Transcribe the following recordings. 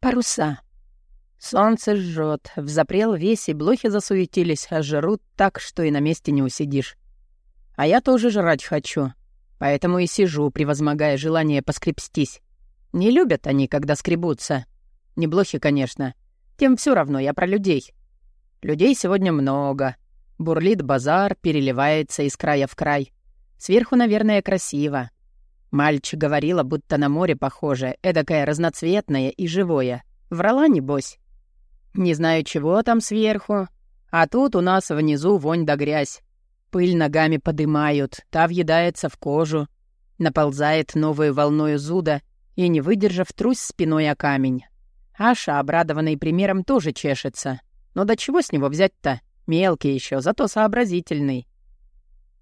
Паруса. Солнце жжет, взапрел весь, и блохи засуетились, а жрут так, что и на месте не усидишь. А я тоже жрать хочу, поэтому и сижу, превозмогая желание поскребстись. Не любят они, когда скребутся. Не блохи, конечно. Тем все равно, я про людей. Людей сегодня много. Бурлит базар, переливается из края в край. Сверху, наверное, красиво. Мальчик говорила, будто на море похоже, эдакое разноцветное и живое. Врала, небось? Не знаю, чего там сверху. А тут у нас внизу вонь да грязь. Пыль ногами подымают, та въедается в кожу. Наползает новой волною зуда и, не выдержав, трусь спиной о камень. Аша, обрадованный примером, тоже чешется. Но до чего с него взять-то? Мелкий еще, зато сообразительный.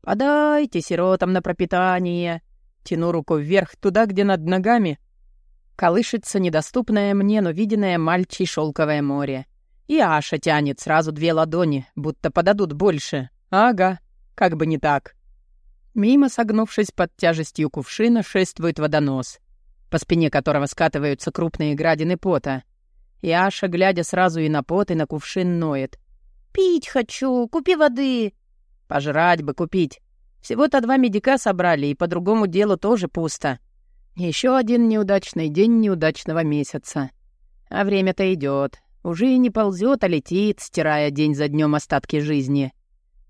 «Подайте сиротам на пропитание!» Тяну руку вверх, туда, где над ногами колышется недоступное мне, но виденное мальчей шелковое море. И Аша тянет сразу две ладони, будто подадут больше. Ага, как бы не так. Мимо, согнувшись под тяжестью кувшина, шествует водонос, по спине которого скатываются крупные градины пота. И Аша, глядя сразу и на пот, и на кувшин, ноет. «Пить хочу! Купи воды!» «Пожрать бы купить! Всего-то два медика собрали, и по другому делу тоже пусто. Еще один неудачный день неудачного месяца. А время-то идет. Уже и не ползет, а летит, стирая день за днем остатки жизни.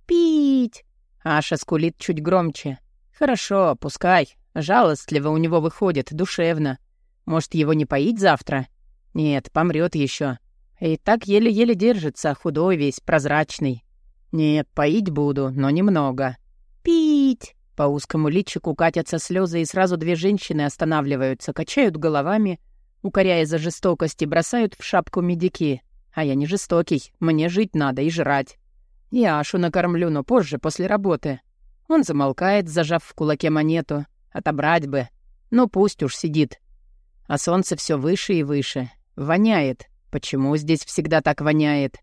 «Пить!» Аша скулит чуть громче. «Хорошо, пускай. Жалостливо у него выходит, душевно. Может, его не поить завтра? Нет, помрет еще. И так еле-еле держится, худой весь, прозрачный. Нет, поить буду, но немного. Пить!» По узкому личику катятся слезы, и сразу две женщины останавливаются, качают головами, укоряя за жестокость и бросают в шапку медики. А я не жестокий, мне жить надо и жрать. Я Ашу накормлю, но позже, после работы. Он замолкает, зажав в кулаке монету. Отобрать бы. Ну пусть уж сидит. А солнце все выше и выше. Воняет. Почему здесь всегда так воняет?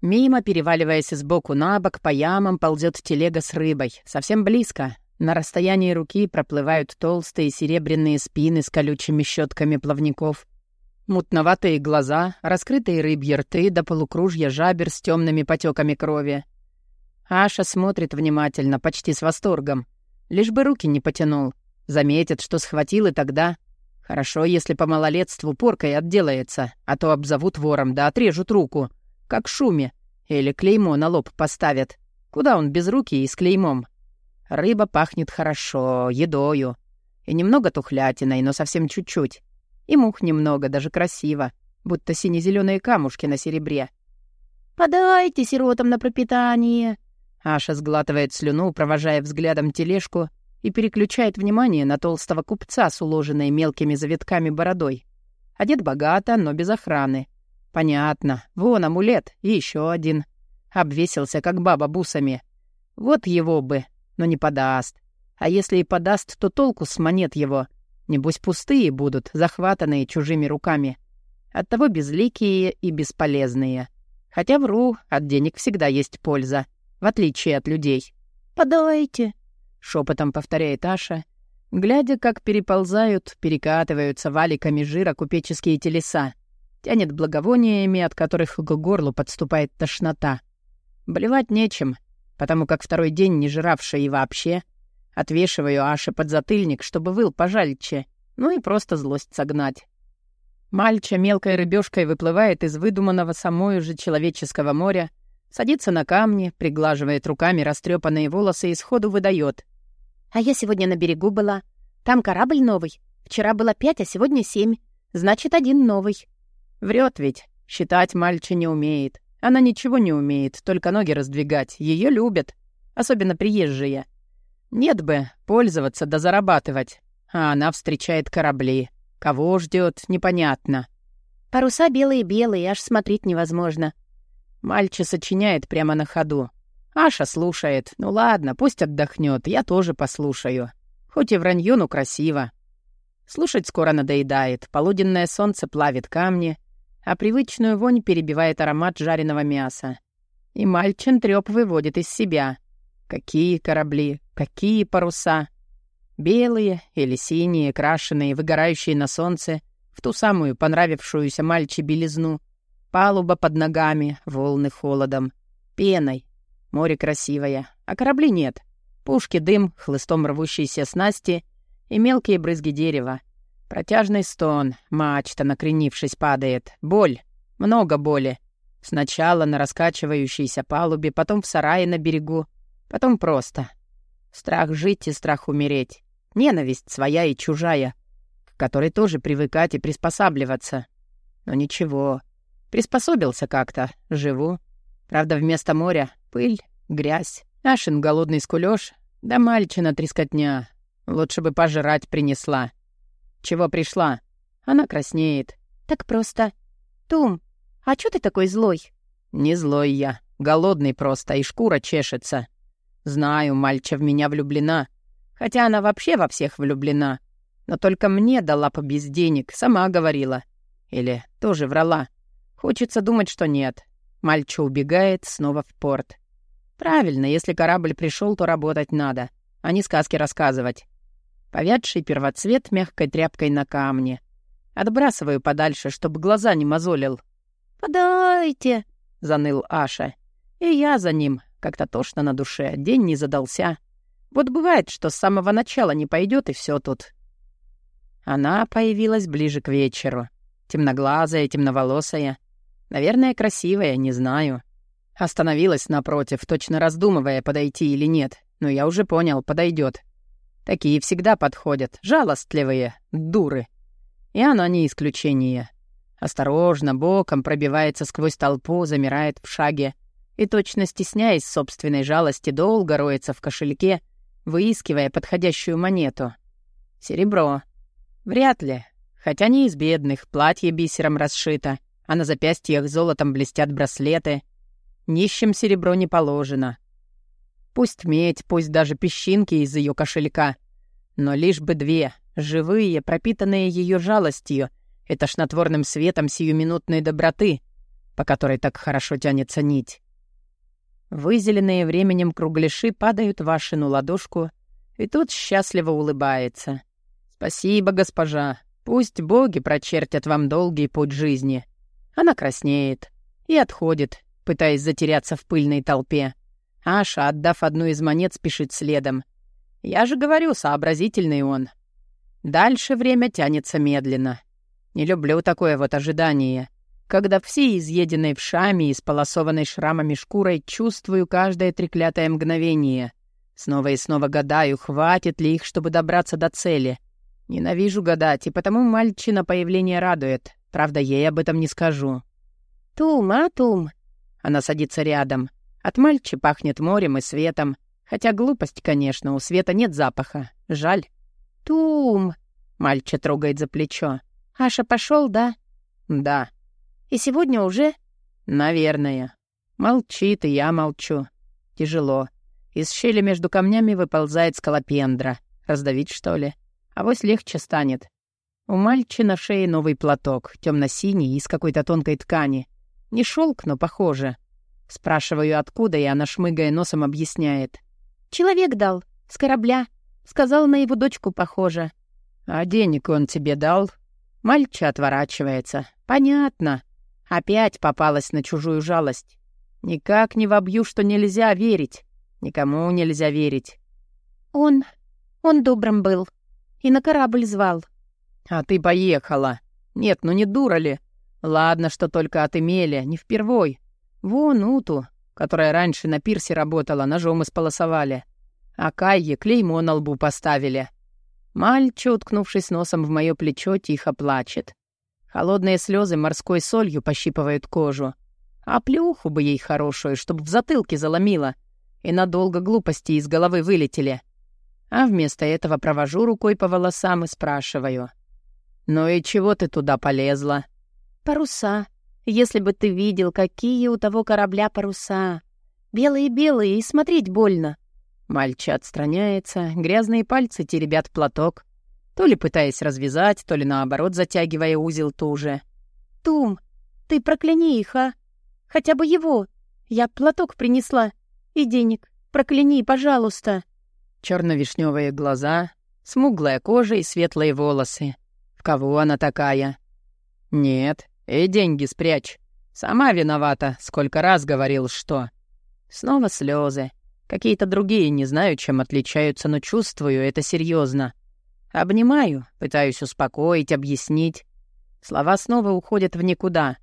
Мимо, переваливаясь сбоку на бок, по ямам ползет телега с рыбой. Совсем близко. На расстоянии руки проплывают толстые серебряные спины с колючими щетками плавников. Мутноватые глаза, раскрытые рыбьи рты до полукружья жабер с темными потеками крови. Аша смотрит внимательно, почти с восторгом. Лишь бы руки не потянул. Заметит, что схватил, и тогда... Хорошо, если по малолетству поркой отделается, а то обзовут вором да отрежут руку как шуме, или клеймо на лоб поставят. Куда он без руки и с клеймом? Рыба пахнет хорошо, едою. И немного тухлятиной, но совсем чуть-чуть. И мух немного, даже красиво, будто сине зеленые камушки на серебре. «Подайте сиротам на пропитание!» Аша сглатывает слюну, провожая взглядом тележку, и переключает внимание на толстого купца с уложенной мелкими завитками бородой. Одет богато, но без охраны. Понятно. Вон амулет и еще один. Обвесился, как баба бусами. Вот его бы, но не подаст. А если и подаст, то толку с монет его. Небось, пустые будут, захватанные чужими руками. Оттого безликие и бесполезные. Хотя вру, от денег всегда есть польза, в отличие от людей. «Подавайте», — шепотом повторяет Аша, глядя, как переползают, перекатываются валиками жира купеческие телеса. Тянет благовониями, от которых к горлу подступает тошнота. Блевать нечем, потому как второй день не жравший и вообще. Отвешиваю Аше подзатыльник, чтобы выл пожальче, ну и просто злость согнать. Мальча мелкой рыбешкой выплывает из выдуманного самой же человеческого моря, садится на камни, приглаживает руками растрепанные волосы и сходу выдает. «А я сегодня на берегу была. Там корабль новый. Вчера было пять, а сегодня семь. Значит, один новый. Врет ведь. Считать мальчи не умеет. Она ничего не умеет, только ноги раздвигать. Ее любят. Особенно приезжие. Нет бы пользоваться да зарабатывать. А она встречает корабли. Кого ждет, непонятно. Паруса белые-белые, аж смотреть невозможно. Мальчи сочиняет прямо на ходу. Аша слушает. Ну ладно, пусть отдохнет, я тоже послушаю. Хоть и вранье, но красиво. Слушать скоро надоедает. Полуденное солнце плавит камни, а привычную вонь перебивает аромат жареного мяса. И мальчин трёп выводит из себя. Какие корабли, какие паруса. Белые или синие, крашеные, выгорающие на солнце, в ту самую понравившуюся мальче белизну. Палуба под ногами, волны холодом, пеной. Море красивое, а корабли нет. Пушки дым, хлыстом рвущиеся снасти и мелкие брызги дерева. Протяжный стон, мачта, накренившись, падает. Боль, много боли. Сначала на раскачивающейся палубе, потом в сарае на берегу, потом просто. Страх жить и страх умереть. Ненависть своя и чужая, к которой тоже привыкать и приспосабливаться. Но ничего, приспособился как-то, живу. Правда, вместо моря — пыль, грязь, Ашин голодный скулёж, да мальчина трескотня. Лучше бы пожрать принесла. Чего пришла? Она краснеет. Так просто. Тум, а чё ты такой злой? Не злой я, голодный просто, и шкура чешется. Знаю, мальча в меня влюблена. Хотя она вообще во всех влюблена. Но только мне дала по без денег, сама говорила. Или тоже врала. Хочется думать, что нет. Мальча убегает снова в порт. Правильно, если корабль пришел, то работать надо, а не сказки рассказывать. Повядший первоцвет мягкой тряпкой на камне. Отбрасываю подальше, чтобы глаза не мозолил. «Подайте!» — заныл Аша. И я за ним, как-то тошно на душе, день не задался. Вот бывает, что с самого начала не пойдет и все тут. Она появилась ближе к вечеру. Темноглазая, темноволосая. Наверное, красивая, не знаю. Остановилась напротив, точно раздумывая, подойти или нет. Но я уже понял, подойдет. Такие всегда подходят, жалостливые, дуры. И она не исключение. Осторожно, боком пробивается сквозь толпу, замирает в шаге и, точно стесняясь собственной жалости, долго роется в кошельке, выискивая подходящую монету. Серебро. Вряд ли. Хотя не из бедных, платье бисером расшито, а на запястьях золотом блестят браслеты. Нищим серебро не положено. Пусть медь, пусть даже песчинки из ее кошелька. Но лишь бы две, живые, пропитанные ее жалостью и тошнотворным светом сиюминутной доброты, по которой так хорошо тянется нить. Вызеленные временем кругляши падают в Ашину ладошку, и тут счастливо улыбается. «Спасибо, госпожа. Пусть боги прочертят вам долгий путь жизни». Она краснеет и отходит, пытаясь затеряться в пыльной толпе. Аша, отдав одну из монет, спешит следом. «Я же говорю, сообразительный он». Дальше время тянется медленно. Не люблю такое вот ожидание когда все изъеденной вшами и сполосованной шрамами шкурой чувствую каждое треклятое мгновение. Снова и снова гадаю, хватит ли их, чтобы добраться до цели. Ненавижу гадать, и потому мальчина появление радует. Правда, ей об этом не скажу. «Тум, а, Тум?» Она садится рядом. От мальчи пахнет морем и светом. Хотя глупость, конечно, у света нет запаха. Жаль. «Тум!» Мальчик трогает за плечо. «Аша пошел, да?» «Да». И сегодня уже?» «Наверное». Молчит, и я молчу. Тяжело. Из щели между камнями выползает скалопендра. Раздавить, что ли? А Авось легче станет. У мальчи на шее новый платок, темно-синий, из какой-то тонкой ткани. Не шелк, но похоже. Спрашиваю, откуда, и она, шмыгая носом, объясняет. «Человек дал. С корабля. Сказал, на его дочку похоже». «А денег он тебе дал?» Мальча отворачивается. «Понятно. Опять попалась на чужую жалость. Никак не вобью, что нельзя верить. Никому нельзя верить. Он... он добрым был. И на корабль звал. А ты поехала. Нет, ну не дура ли? Ладно, что только отымели, не впервой. Вон Уту, которая раньше на пирсе работала, ножом исполосовали. А Кайе клеймо на лбу поставили. Мальчик, уткнувшись носом в мое плечо, тихо плачет. Холодные слезы морской солью пощипывают кожу. А плюху бы ей хорошую, чтобы в затылке заломило, и надолго глупости из головы вылетели. А вместо этого провожу рукой по волосам и спрашиваю. «Ну и чего ты туда полезла?» «Паруса. Если бы ты видел, какие у того корабля паруса. Белые-белые, и смотреть больно». Мальчик отстраняется, грязные пальцы теребят платок. То ли пытаясь развязать, то ли наоборот затягивая узел туже. «Тум, ты прокляни их, а? Хотя бы его. Я платок принесла. И денег. Прокляни, пожалуйста». Черно-вишневые глаза, смуглая кожа и светлые волосы. В кого она такая? «Нет, и деньги спрячь. Сама виновата, сколько раз говорил, что...» Снова слезы. Какие-то другие, не знаю, чем отличаются, но чувствую, это серьезно. Обнимаю, пытаюсь успокоить, объяснить. Слова снова уходят в никуда.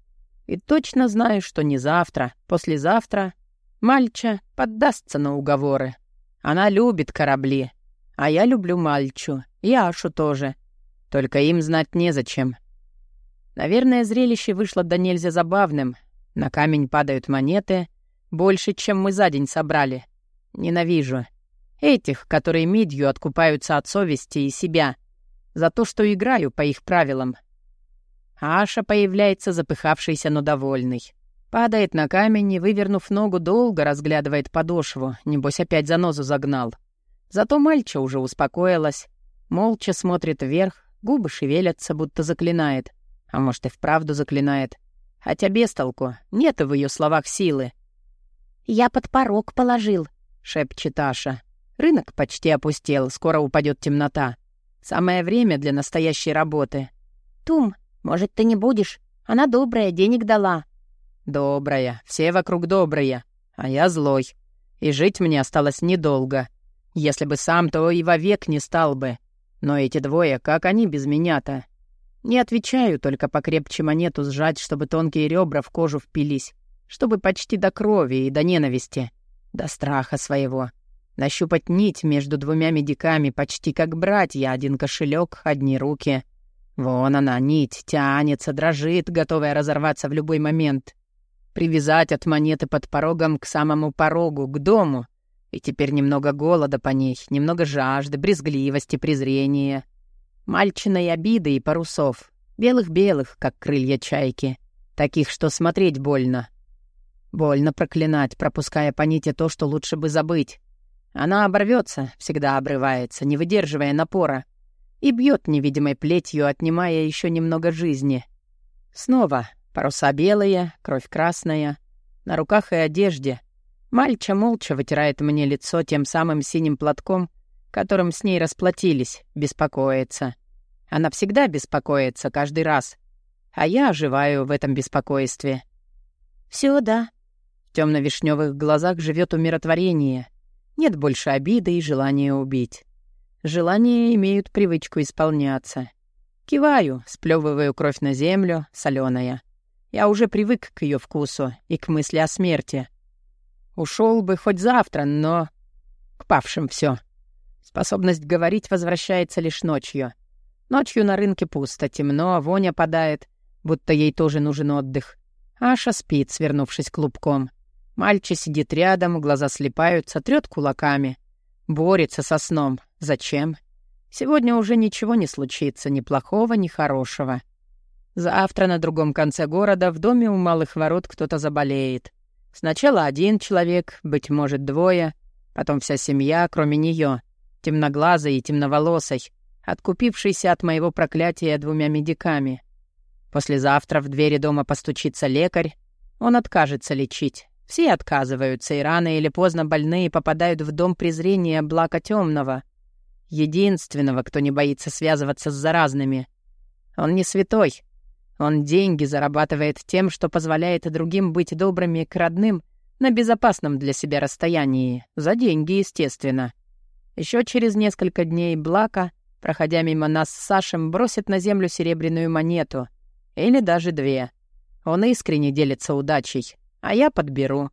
И точно знаю, что не завтра, послезавтра Мальча поддастся на уговоры. Она любит корабли, а я люблю Мальчу, и Ашу тоже. Только им знать незачем. Наверное, зрелище вышло до нельзя забавным. На камень падают монеты, больше, чем мы за день собрали. Ненавижу. Этих, которые медью откупаются от совести и себя. За то, что играю по их правилам. Аша появляется запыхавшийся, но довольный. Падает на камень и, вывернув ногу, долго разглядывает подошву. Небось, опять занозу загнал. Зато мальча уже успокоилась. Молча смотрит вверх, губы шевелятся, будто заклинает. А может, и вправду заклинает. Хотя без толку, нет в ее словах силы. «Я под порог положил», — шепчет Аша. Рынок почти опустел, скоро упадет темнота. Самое время для настоящей работы. «Тум, может, ты не будешь? Она добрая, денег дала». «Добрая, все вокруг добрые, а я злой. И жить мне осталось недолго. Если бы сам, то и вовек не стал бы. Но эти двое, как они без меня-то? Не отвечаю, только покрепче монету сжать, чтобы тонкие ребра в кожу впились, чтобы почти до крови и до ненависти, до страха своего. Нащупать нить между двумя медиками, почти как братья, один кошелек, одни руки. Вон она, нить, тянется, дрожит, готовая разорваться в любой момент привязать от монеты под порогом к самому порогу, к дому. И теперь немного голода по ней, немного жажды, брезгливости, презрения. Мальчиной обиды и парусов. Белых-белых, как крылья чайки. Таких, что смотреть больно. Больно проклинать, пропуская по нити то, что лучше бы забыть. Она оборвется, всегда обрывается, не выдерживая напора. И бьет невидимой плетью, отнимая еще немного жизни. Снова Паруса белые, кровь красная. На руках и одежде. Мальча молча вытирает мне лицо тем самым синим платком, которым с ней расплатились, беспокоится. Она всегда беспокоится, каждый раз. А я оживаю в этом беспокойстве. Все, да. В темно-вишневых глазах живет умиротворение. Нет больше обиды и желания убить. Желания имеют привычку исполняться. Киваю, сплевываю кровь на землю, соленая. Я уже привык к ее вкусу и к мысли о смерти. Ушел бы хоть завтра, но... К павшим все. Способность говорить возвращается лишь ночью. Ночью на рынке пусто, темно, воня падает, будто ей тоже нужен отдых. Аша спит, свернувшись клубком. Мальчик сидит рядом, глаза слепаются, трёт кулаками. Борется со сном. Зачем? Сегодня уже ничего не случится, ни плохого, ни хорошего. Завтра на другом конце города в доме у малых ворот кто-то заболеет. Сначала один человек, быть может, двое, потом вся семья, кроме нее, темноглазой и темноволосой, откупившейся от моего проклятия двумя медиками. Послезавтра в двери дома постучится лекарь, он откажется лечить. Все отказываются, и рано или поздно больные попадают в дом презрения Блака Темного, единственного, кто не боится связываться с заразными. Он не святой, он деньги зарабатывает тем, что позволяет другим быть добрыми к родным на безопасном для себя расстоянии. За деньги, естественно. Еще через несколько дней Блака, проходя мимо нас с Сашем, бросит на землю серебряную монету. Или даже две. Он искренне делится удачей, а я подберу.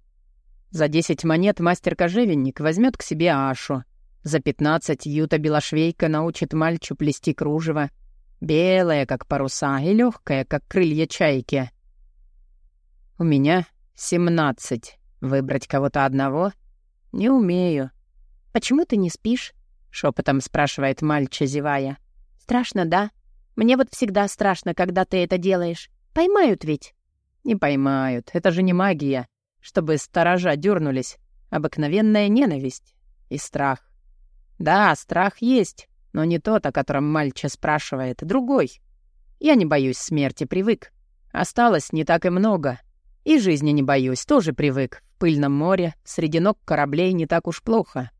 За десять монет мастер-кожевенник возьмет к себе Ашу. За пятнадцать Юта Белошвейка научит мальчу плести кружево. Белая, как паруса, и легкая, как крылья чайки. У меня семнадцать. Выбрать кого-то одного? Не умею. Почему ты не спишь? Шепотом спрашивает мальча, зевая. Страшно, да? Мне вот всегда страшно, когда ты это делаешь. Поймают ведь? Не поймают. Это же не магия. Чтобы сторожа дернулись. Обыкновенная ненависть и страх. Да, страх есть, но не тот, о котором мальча спрашивает, другой. Я не боюсь смерти, привык. Осталось не так и много. И жизни не боюсь, тоже привык. В пыльном море, среди ног кораблей не так уж плохо.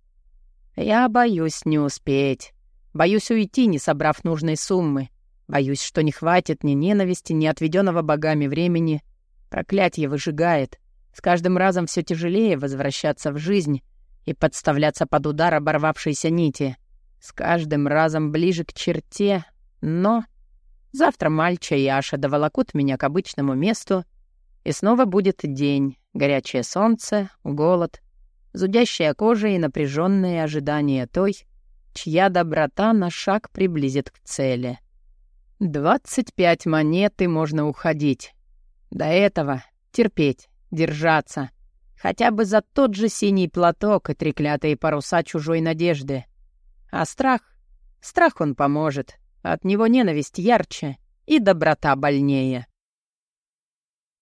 Я боюсь не успеть. Боюсь уйти, не собрав нужной суммы. Боюсь, что не хватит ни ненависти, ни отведенного богами времени. Проклятье выжигает. С каждым разом все тяжелее возвращаться в жизнь и подставляться под удар оборвавшейся нити. С каждым разом ближе к черте, но... Завтра Мальча и Аша доволокут меня к обычному месту, и снова будет день, горячее солнце, голод, зудящая кожа и напряженное ожидание той, чья доброта на шаг приблизит к цели. Двадцать пять монет и можно уходить. До этого терпеть, держаться. Хотя бы за тот же синий платок и треклятые паруса чужой надежды. А страх? Страх он поможет. От него ненависть ярче и доброта больнее.